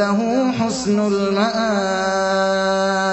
عنده حسن المآب.